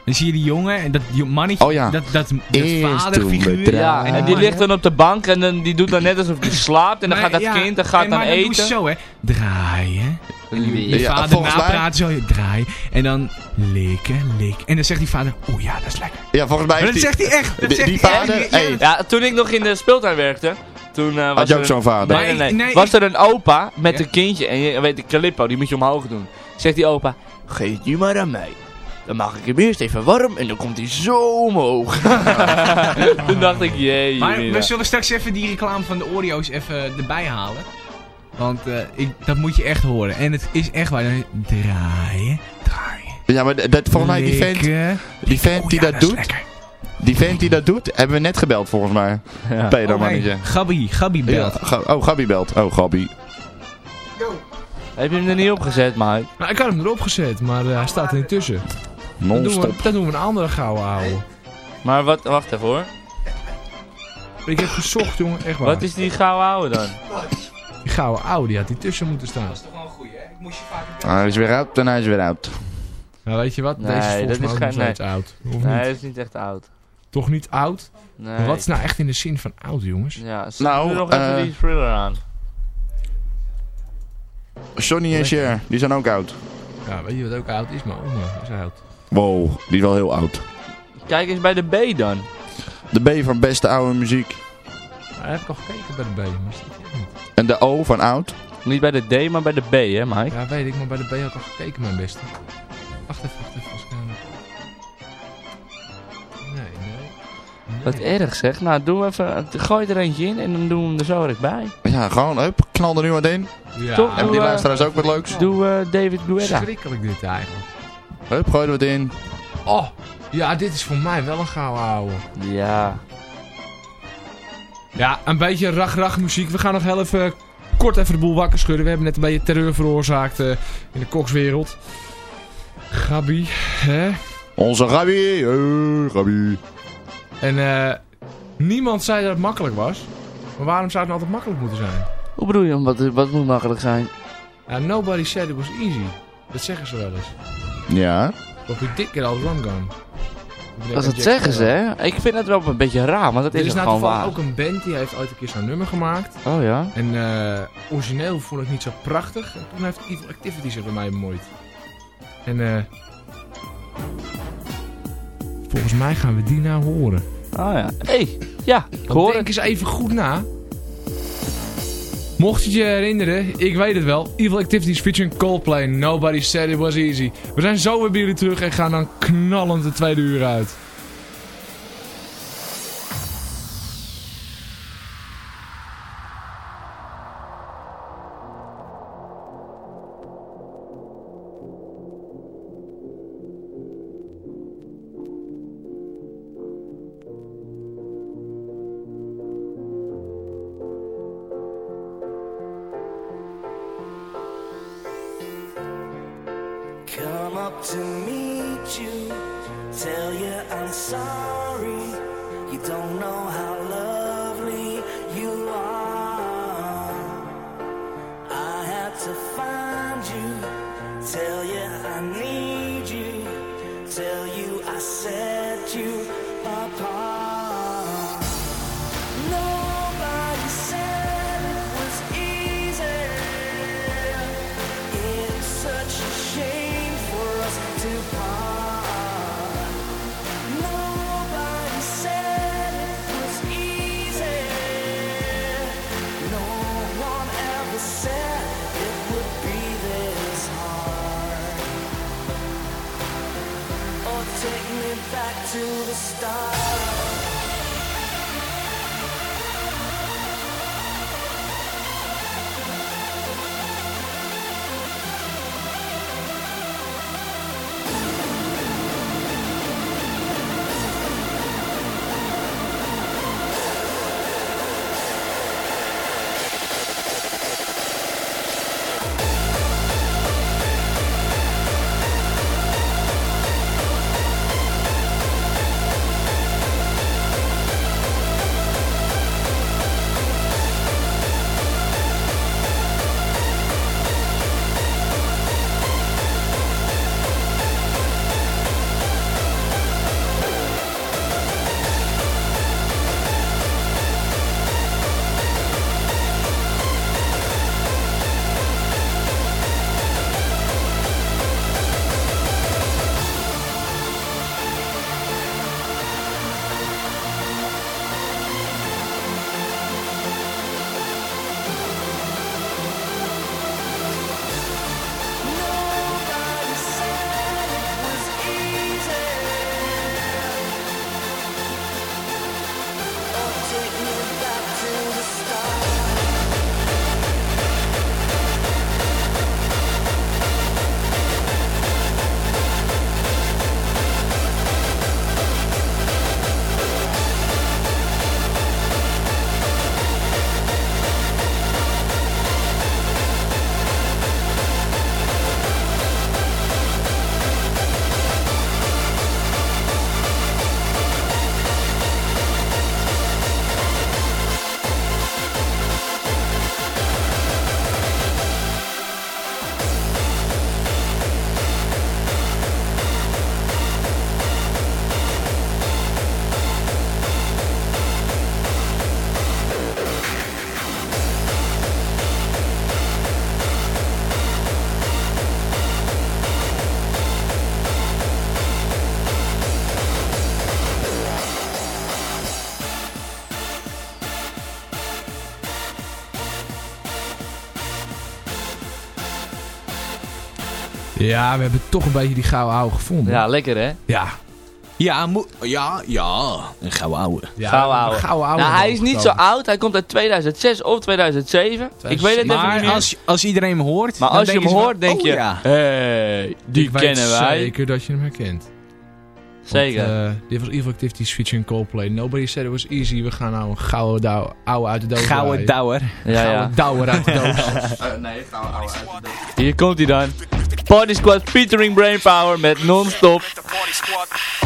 Dan zie je die jongen en dat die mannetje, Oh ja. dat, dat, dat vaderfiguur. Ja, en die ligt dan op de bank en dan, die doet dan net alsof hij slaapt. En dan Maar gaat dat ja, kind, dan gaat en dan maar eten. zo, hè. Draaien. En die Ja, vader napraat zo, draaien. En dan likken, likken. En dan zegt die vader, oeh ja, dat is lekker. Ja, volgens mij Maar is dat die, zegt hij echt. Dat die, zegt die hij vader... echt. Hey, Ja, toen ik nog in de speeltuin werkte, toen eh, was had je ook zo'n vader? Nee, nee, nee. Nee, was er een opa met Ja. een kindje en je weet de Calippo, die moet je omhoog doen. Zegt die opa, geef die maar aan mij. Dan maak ik hem eerst even warm en dan komt hij zo omhoog. toen dacht ik, jee. Maar we zullen straks even die reclame van de Oreo's even erbij halen. Want eh, ik, dat moet je echt horen. En het is echt waar. Dan draaien, draaien. Ja, maar dat, volgens mij die vent, likken. die vent die ja, dat doet... Die vent die dat doet, hebben we net gebeld volgens mij. Ja. Peter, Oh, mannetje. Gabi Ja, belt. Oh, Gabi belt. Oh, Gabi. Heb je hem er niet opgezet, Mike? Nou, ik had hem erop gezet, maar eh, hij staat er niet tussen. Dat doen, Non-stop. we, dat doen we een andere gouden ouwe. Maar wat, wacht even hoor. Ik heb gezocht, jongen, echt waar. Wat is die gouden ouwe dan? Die gouden ouwe, die had die tussen moeten staan. Ah, hij is weer oud en hij is weer oud. Nou, weet je wat? Nee, Deze is volgens dat mij nog steeds oud. Of Nee, niet? hij is niet echt oud. Toch niet oud? Nee. Maar wat is nou echt in de zin van oud, jongens? Ja, zet Nou, nu nog even eh, die thriller aan. Sonny en Cher, die zijn ook oud. Ja, weet je wat ook oud is? Maar oma is oud. Wow, die is wel heel oud. Kijk eens bij de B dan. De B van beste oude muziek. Hij heeft al gekeken bij de B, maar staat niet. En de O van oud. Niet bij de D, maar bij de B, hè Mike? Ja, weet ik, maar bij de B heb ik al gekeken, mijn beste. Wacht even, wacht even. Als ik nog- Nee, nee. Wat erg zeg. Nou, doe even, gooi er eentje in en dan doen we hem er zo direct bij. Ja, gewoon, hup, knal er nu wat in. Ja, Toch? Hebben die eh, luisteraars ook wat leuks? Doe eh, David Guetta. Schrikkelijk dit eigenlijk. Hup, gooi er wat in. Oh, ja, dit is voor mij wel een gouden ouwe. Ja. Ja, een beetje rag-rag muziek. We gaan nog heel even kort even de boel wakker schudden. We hebben net een beetje terreur veroorzaakt eh, in de kokswereld. Gabi, hè? Onze Gabi, hey, Gabi. En eh, niemand zei dat het makkelijk was. Maar waarom zou het nou altijd makkelijk moeten zijn? Hoe bedoel je? Wat, wat moet makkelijk zijn? Ja, nobody said it was easy. Dat zeggen ze wel eens. Ja. But we did get all the rum gun. Dat, dat zeggen ze, hè? Ik vind het wel een beetje raar, maar dat Er is, is het nou gewoon toevallig waar. ook een band die heeft ooit een keer zo'n nummer gemaakt. Oh ja? En eh, origineel vond ik niet zo prachtig. En toen heeft Evil Activity zich bij mij bemoeid. En eh. volgens mij gaan we die nou horen. Oh ja. Hé, hey, ja, ik Want hoor denk het. eens even goed na. Mocht je je herinneren, ik weet het wel. Evil Activities featuring Coldplay. Nobody said it was easy. We zijn zo weer bij jullie terug en gaan dan knallend de tweede uur uit. To meet Ja, we hebben toch een beetje die gouden ouwe gevonden. Ja, lekker hè? Ja. Ja, moet, ja, ja. Een gouden ouwe. Ja, Gouden ouwe. gouden ouwe Nou, hij is niet zo oud. Hij komt uit 2006 of 2007. Ik weet het even niet als, als iedereen hem hoort... Maar dan als je hem hoort, van, denk oh je... ja. hey, die Ik kennen wij. zeker dat je hem herkent. Zeker. Want, eh, dit was Evil Activities featuring Coldplay. Nobody said it was easy. We gaan nou een gouden ouwe uit de doos Gouden douwer. ja, ja. Gouden douwer uit de doos. nee, gaan we oude uit de doos. Hier komt hij dan. Party Squad featuring Brainpower met non-stop.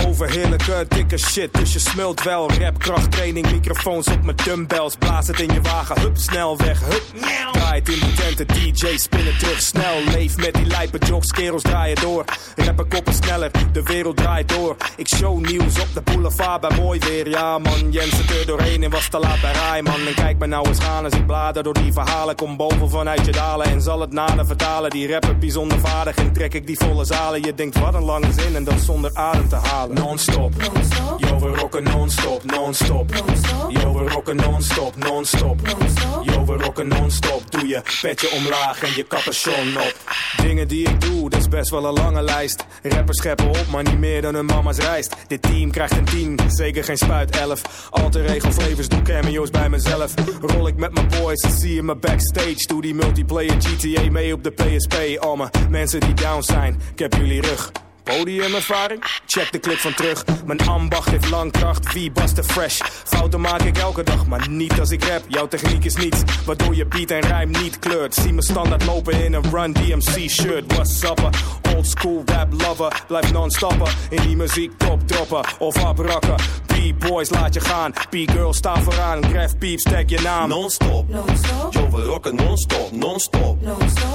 Overheerlijke dikke shit, dus je smult wel. Rap, krachttraining, microfoons op mijn dumbbells. Blaas het in je wagen, hup, snel weg, hup. Draait in die tenten, DJ, spinnen terug, snel. Leef met die lijpe jocks, kerels draaien door. Rappen koppen sneller, de wereld draait door. Ik show nieuws op de boulevard bij mooi weer. Ja man, Jens zit er doorheen en was te laat bij Rijman. En kijk me nou eens gaan als ik blader door die verhalen. Kom boven vanuit je dalen en zal het nader vertalen. Die rapper bijzonder vaardig en trek ik die volle zalen. Je denkt wat een lange zin en dat zonder adem te halen. Non-stop, yo we rocken non-stop, non-stop. Yo we rocken non-stop, non-stop. Yo we rocken non-stop. Doe je petje omlaag en je capuchon op. Dingen die ik doe, dat is best wel een lange lijst. Rappers scheppen op, maar niet meer dan hun mama's rijst. Dit team krijgt een 10, zeker geen spuit 11. Alter ego flavors, doe cameo's bij mezelf. Rol ik met mijn boys, zie je me backstage. Doe die multiplayer GTA mee op de PSP. Allemaal mensen ik heb jullie rug. Podiumervaring? Check de clip van terug. Mijn ambacht heeft lang kracht. Wie was de fresh? Fouten maak ik elke dag, maar niet als ik rap. Jouw techniek is niets, waardoor je beat en rijm niet kleurt. Zie me standaard lopen in een Run DMC shirt. What's up? Old school rap lover. Blijf non-stoppen in die muziek top droppen of abrakken. B-boys laat je gaan. B-girls sta vooraan. Graf peeps tag je naam. Non-stop. Yo, we rocken non-stop, non-stop.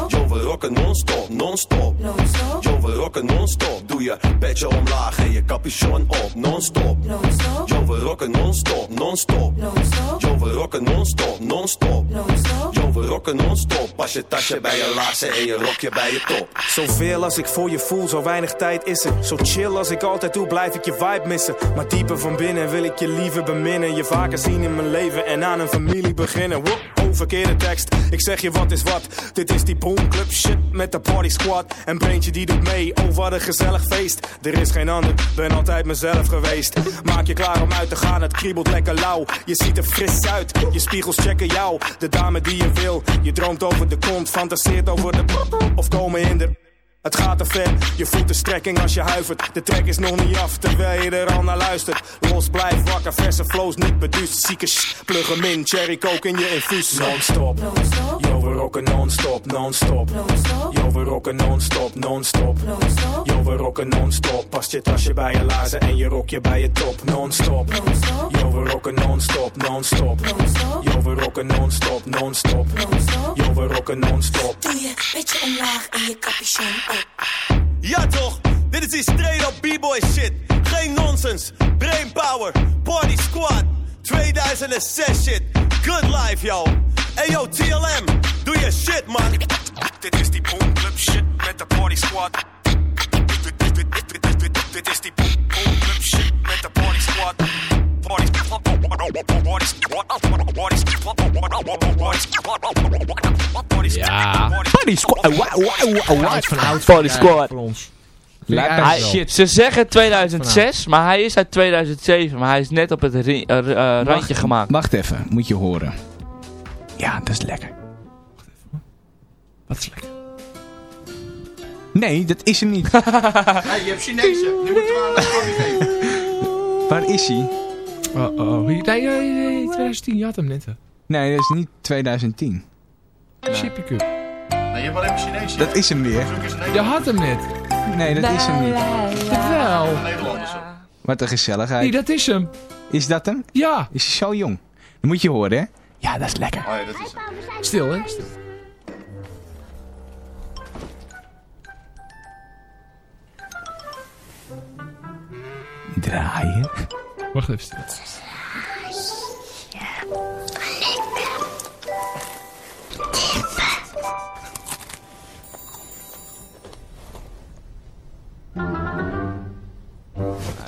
Yo, we rocken non-stop, non-stop. Yo, we rocken non-stop. Doe je petje omlaag en je capuchon op, non-stop. Yo, we rocken non-stop, non-stop. Yo, we rocken non-stop, non-stop. Yo, we rocken non-stop. Pas je tasje bij je laarzen en je rokje bij je top. Zoveel als ik voor je voel, zo weinig tijd is er. Zo chill als ik altijd doe, blijf ik je vibe missen. Maar dieper van binnen wil ik je liever beminnen. Je vaker zien in mijn leven en aan een familie beginnen. Woep, oh, verkeerde tekst. Ik zeg je wat is wat. Dit is die boomclub shit met de party squad. En Breentje die doet mee, oh wat een gezellig Er is geen ander, ben altijd mezelf geweest. Maak je klaar om uit te gaan, het kriebelt lekker lauw. Je ziet er fris uit, je spiegels checken jou. De dame die je wil, je droomt over de kont. Fantaseert over de of komen in de... Het gaat te ver, je voelt de strekking als je huivert. De trek is nog niet af, terwijl je er al naar luistert. Los, blijf wakker, verse flows niet beduust. Zieke sh, plug hem in, cherry coke in je infuus. Non-stop, yo we rocken non-stop, non-stop. Yo we rocken non-stop, non-stop. Yo we rocken non-stop. Past je tasje bij je laarzen en je rokje bij je top. Non-stop, yo we rocken non-stop, non-stop. Yo we rocken non-stop, non-stop. Yo we rocken non-stop. Doe je petje omlaag en je capuchon. Ja toch, dit is die straight up b-boy shit. Geen nonsens, brainpower, party squad. 2006 shit, good life yo. Hey yo TLM, doe je shit man. Dit is die boomclub shit met de party squad. Dit is die boomclub shit met de party squad. Ja. Party squad. Oud van oud. Party Squad. Voor ons. Hij, shit. Ze zeggen 2006, maar hij is uit 2007. Maar hij is net op het eh, eh, randje gemaakt. Wacht even, moet je horen. Ja, dat is lekker. Wat is lekker. Nee, dat is hem niet. Hey, je hebt Chinezen. Nu moeten we aan de koffie geven. Waar is hij? Oh, oh. Nee, nee, nee, 2010. Je had hem net. hè. Nee, dat is niet 2010. Chippy Cup. Nee, je hebt alleen maar Chinezen. Dat is hem weer. Je had hem net. Nee, dat is hem niet. Jawel. Nederlanders op. Wat een gezelligheid. Nee, dat is hem. Is dat hem? Ja. Is hij zo jong? Dan moet je horen, hè? Ja, dat is lekker. Oh ja, dat is het. Stil, hè? Stil. Draaien. Wacht even stil.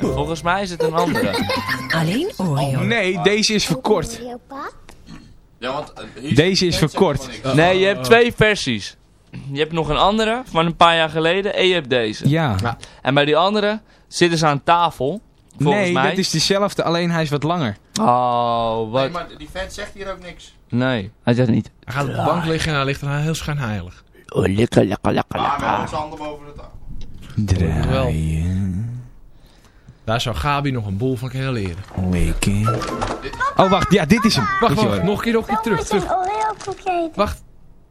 Volgens mij is het een andere. Alleen Oreo. Nee, deze is verkort. Ja, want... eh, Deze is verkort. Nee, je hebt twee versies. je hebt nog een andere van een paar jaar geleden en je hebt deze. Ja. En bij die andere zitten ze aan tafel. Volgens nee, mij. dit is dezelfde, alleen hij is wat langer. Oh, wat... Nee, maar die vent zegt hier ook niks. Nee, hij zegt niet. Hij gaat op de bank liggen en hij ligt er heel schijnheilig. Oh, lekker, lekker, lekker, Maar wel met zijn handen boven de tafel. Draaien. Daar zou Gabi nog een boel van kunnen leren. Oh, wacht. Ja, dit is hem. Wacht, wacht. Nog een keer, nog een keer terug. terug. Wacht.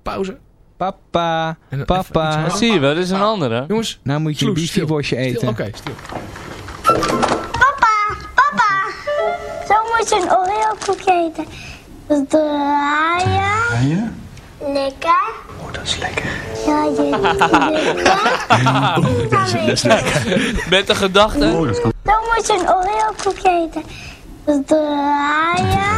Pauze. Papa, En papa. Zie je wel, dit is een andere. Jongens, Nou moet je een stil. eten. Oké, stil. Zo moet je een Oreo koekje eten. Dus draaien. Lekker. Oh, dat is lekker. Ja, je Dat is lekker. Met de gedachte. Zo moet je een Oreo koekje eten. Dus draaien.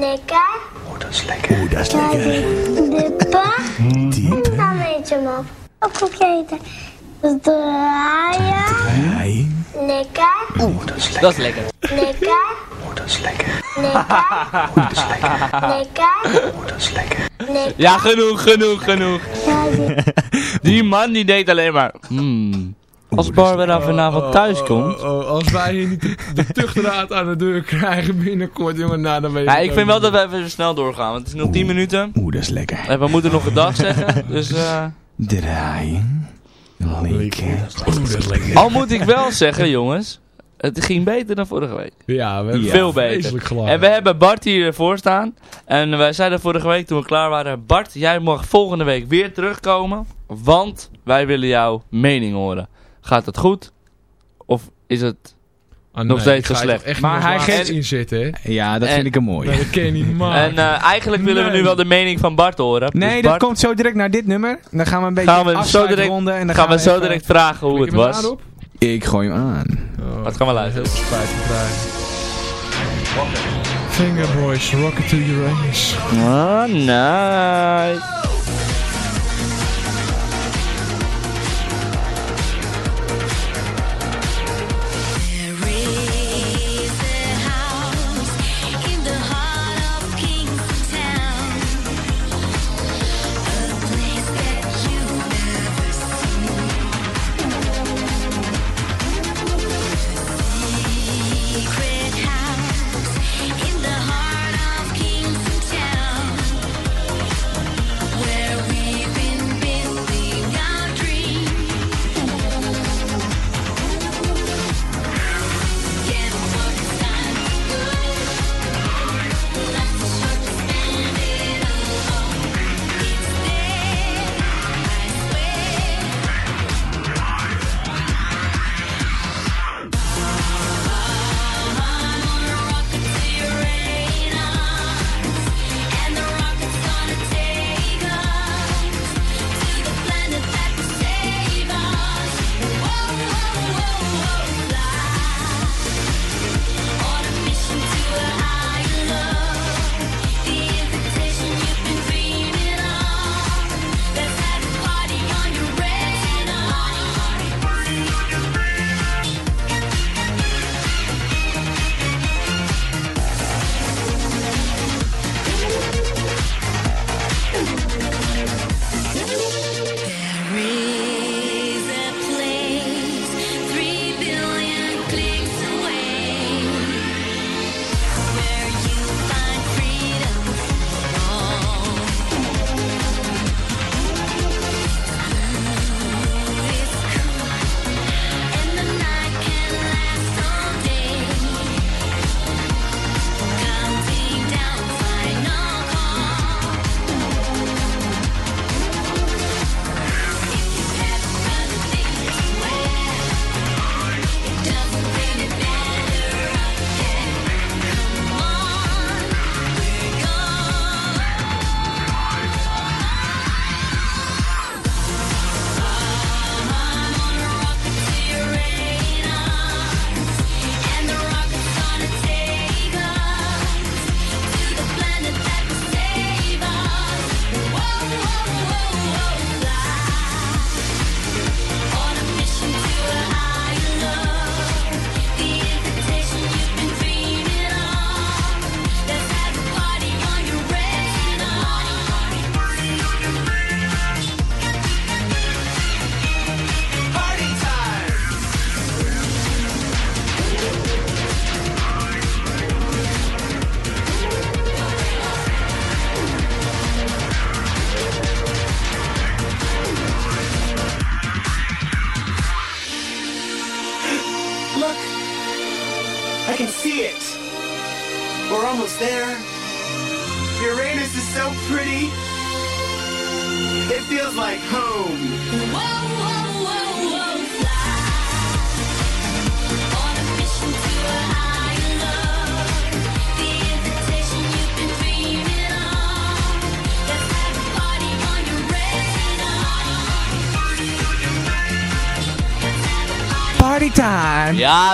Lekker. Oh, dat is lekker. Oh, dat is Ja, lekker. dippen. Diepe. Dan weet je hem op. Een koekje eten. Dus draaien. Lekker. Oh, dat is lekker. Dat is lekker. Lekker. Oh, dat is lekker. Lekker. Oh, dat is lekker. Lekker. Oh, dat is lekker. Lekker. Ja, genoeg, genoeg, genoeg. Die- man die deed alleen maar... Hmm. Als Barbara vanavond thuis komt... Oh, oh, als wij hier niet de, de tuchtraad aan de deur krijgen binnenkort, jongen, nou dan weet je Ja, ik vind wel dat we even snel doorgaan, want het is nog 10 minuten. Oeh, dat is lekker. En we moeten nog een dag zeggen, dus... eh Draaien. Lekker. Al moet ik wel zeggen, jongens... Het ging beter dan vorige week. Ja, we hebben Veel beter. En we hebben Bart hier voor staan. En wij zeiden vorige week toen we klaar waren... Bart, jij mag volgende week weer terugkomen. Want wij willen jouw mening horen. Gaat het goed? Of is het Ah, nog nee, steeds zo slecht? Maar hij geeft- in zitten, hè? Ja, dat En- vind ik hem mooi. Nee, dat kan je niet maken. En eh, eigenlijk willen we Nee. nu wel de mening van Bart horen. Nee, Dus dat Bart, komt zo direct naar dit nummer. Dan gaan we een beetje gaan we zo afsluit direct, ronden en dan gaan we zo even- direct vragen hoe het was. Ik gooi hem aan. Oh, Wat gaan we luisteren? Heel spijt. Fingerboys, rocket to Uranus. Ah, nice.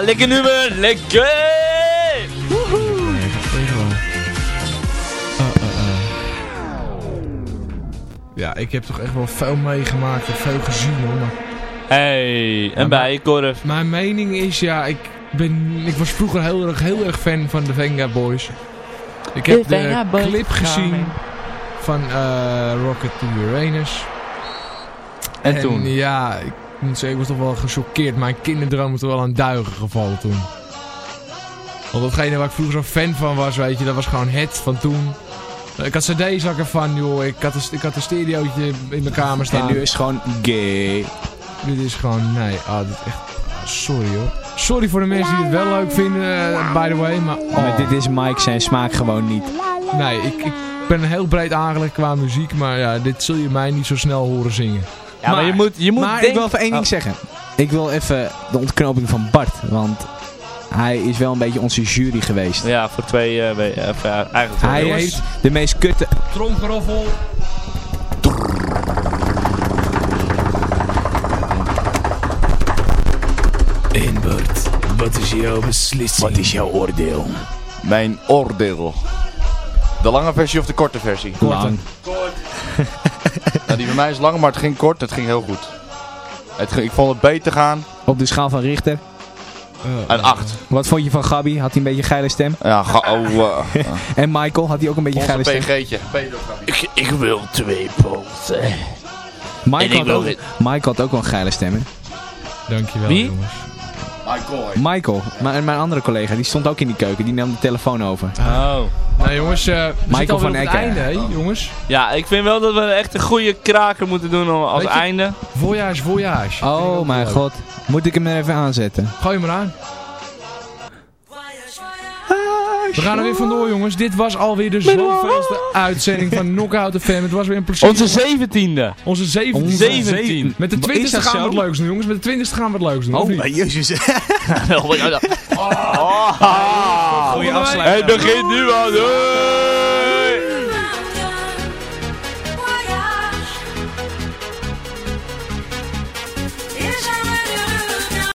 Lekker nummer, lekker! Ja, ik heb toch echt wel veel meegemaakt en veel gezien hoor. Hey, en bij je korf. mijn mening is, ja, ik, ben, ik was vroeger heel erg, heel erg fan van de Venga Boys. Ik heb De clip gezien van eh, Rocket to Uranus. En toen? Ja, ik moet zeggen, ik was toch wel gechoqueerd. Mijn kinderdroom is toch wel aan duigen gevallen toen. Want datgene waar ik vroeger zo fan van was, weet je, dat was gewoon het van toen. Ik had cd-zakken van, joh. Ik had, een, ik had een stereootje in mijn kamer staan. En nu is het gewoon gay. Dit is gewoon, nee, ah, dit is echt, sorry hoor. Sorry voor de mensen die het wel leuk vinden, eh, by the way, maar... oh. Maar dit is Mike zijn smaak gewoon niet. Nee, ik, ik ben heel breed aangelegd qua muziek, maar ja, dit zul je mij niet zo snel horen zingen. Ja, maar, je moet, je moet maar ik wil even één ding Oh. zeggen. Ik wil even de ontknoping van Bart. Want hij is wel een beetje onze jury geweest. Ja, voor twee, eh, we- eh, voor- ja, eigenlijk Hij jongens. heeft de meest kutte... Tromgeroffel. En Bart, wat is jouw beslissing? Wat is jouw oordeel? Mijn oordeel. De lange versie of de korte versie? Lang. Nou, die bij mij is lang, maar het ging kort. Het ging heel goed. Het ging, ik vond het beter gaan. Op de schaal van Richter. Een 8. Wat vond je van Gabi? Had hij een beetje een geile stem? Ja, ga, oh, eh, En Michael, had hij ook een beetje geile stem? PG'tje. Ik, ik wil twee poten. Michael had, wil ook. Michael had ook wel een geile stem, hè? Dankjewel Wie? jongens. Michael. Michael, mijn, mijn andere collega, die stond ook in die keuken. Die nam de telefoon over. Oh. Nou jongens, eh we Michael van alweer op het Ecken. einde, hè jongens. Ja, ik vind wel dat we echt een goede kraker moeten doen als je- einde. Voyage, voyage. Oh mijn leuk. god. Moet ik hem er even aanzetten? Gooi hem eraan. We gaan er weer vandoor jongens. Dit was alweer de zoveelste uitzending van Knockout FM. Het was weer een plezier. Onze zeventiende. Onze zeventiende. Met de twintigste gaan we wat leuks doen jongens. Met de twintigste gaan we wat leuks doen. of niet? Oh, jezus. Goeie Goeie afsluiting. Het begint nu al. Doei.